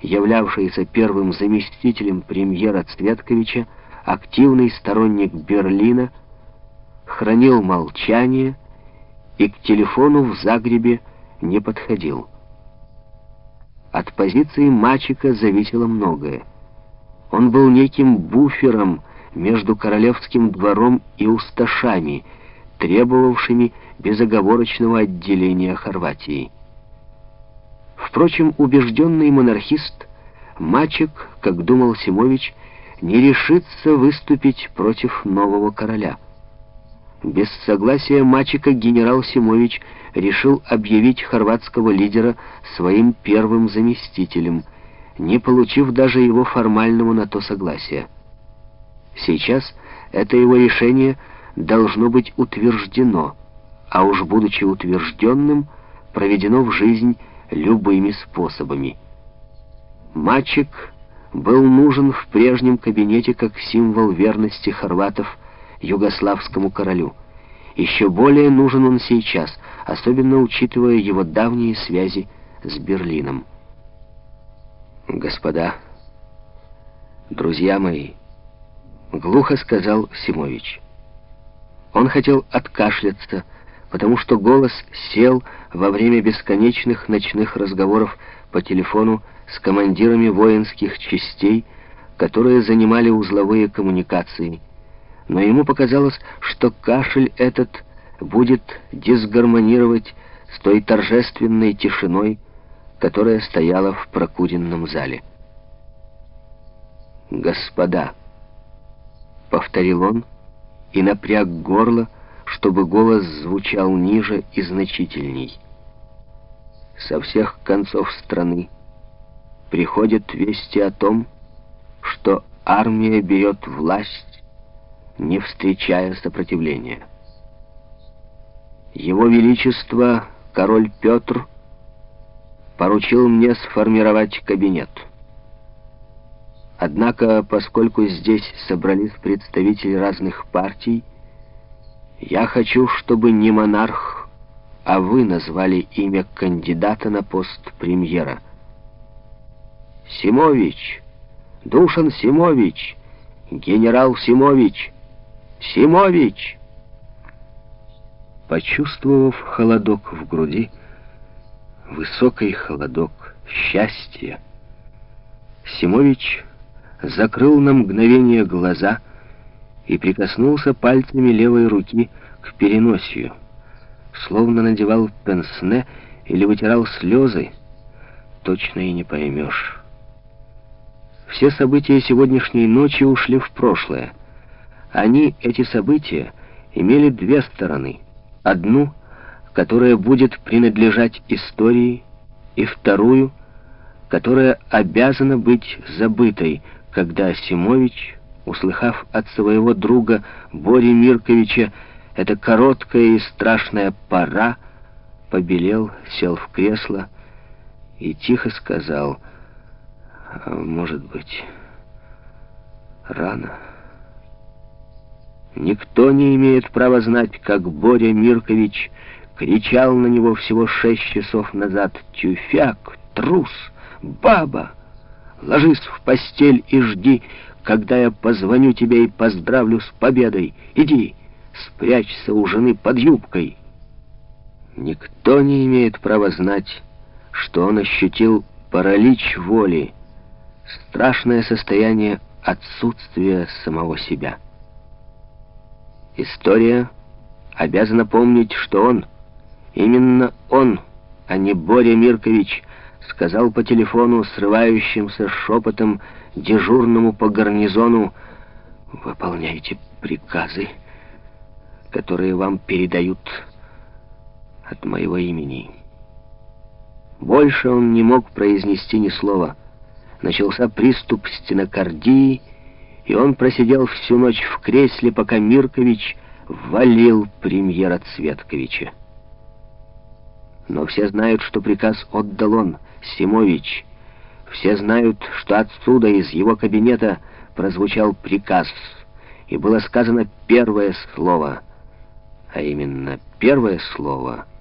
являвшийся первым заместителем премьера Цветковича, активный сторонник Берлина, хранил молчание и к телефону в Загребе не подходил. От позиции мальчика зависело многое. Он был неким буфером между королевским двором и усташами, требовавшими безоговорочного отделения Хорватии. Впрочем, убежденный монархист, Мачек, как думал Симович, не решится выступить против нового короля. Без согласия Мачека генерал Симович решил объявить хорватского лидера своим первым заместителем, не получив даже его формального на то согласия. Сейчас это его решение должно быть утверждено, а уж будучи утвержденным, проведено в жизнь любыми способами. Мачек был нужен в прежнем кабинете как символ верности хорватов югославскому королю. Еще более нужен он сейчас, особенно учитывая его давние связи с Берлином. «Господа, друзья мои», — глухо сказал Симович. Он хотел откашляться, потому что голос сел во время бесконечных ночных разговоров по телефону с командирами воинских частей, которые занимали узловые коммуникации. Но ему показалось, что кашель этот будет дисгармонировать с той торжественной тишиной, которая стояла в прокуренном зале. «Господа», — повторил он и напряг горло, чтобы голос звучал ниже и значительней. Со всех концов страны приходят вести о том, что армия берет власть, не встречая сопротивления. Его Величество, король Петр, поручил мне сформировать кабинет. Однако, поскольку здесь собрались представители разных партий, я хочу, чтобы не монарх, а вы назвали имя кандидата на пост премьера. Симович, Душан Симович, генерал Симович, Симович. Почувствовав холодок в груди, высокий холодок счастья, Симович закрыл на мгновение глаза и прикоснулся пальцами левой руки к переносию, словно надевал пенсне или вытирал слезы, точно и не поймешь. Все события сегодняшней ночи ушли в прошлое. Они, эти события, имели две стороны. Одну, которая будет принадлежать истории, и вторую, которая обязана быть забытой, когда Симович услыхав от своего друга Бори Мирковича это короткая и страшная пора, побелел, сел в кресло и тихо сказал, «А «Может быть, рано». Никто не имеет права знать, как Боря Миркович кричал на него всего шесть часов назад «Тюфяк! Трус! Баба! Ложись в постель и жди, когда я позвоню тебе и поздравлю с победой. Иди, спрячься у жены под юбкой. Никто не имеет права знать, что он ощутил паралич воли, страшное состояние отсутствия самого себя. История обязана помнить, что он, именно он, а не Боря Миркович, сказал по телефону срывающимся шепотом дежурному по гарнизону «Выполняйте приказы, которые вам передают от моего имени». Больше он не мог произнести ни слова. Начался приступ стенокардии, и он просидел всю ночь в кресле, пока Миркович валил премьера Цветковича. Но все знают, что приказ отдал он, Симович. Все знают, что отсюда, из его кабинета, прозвучал приказ, и было сказано первое слово, а именно первое слово —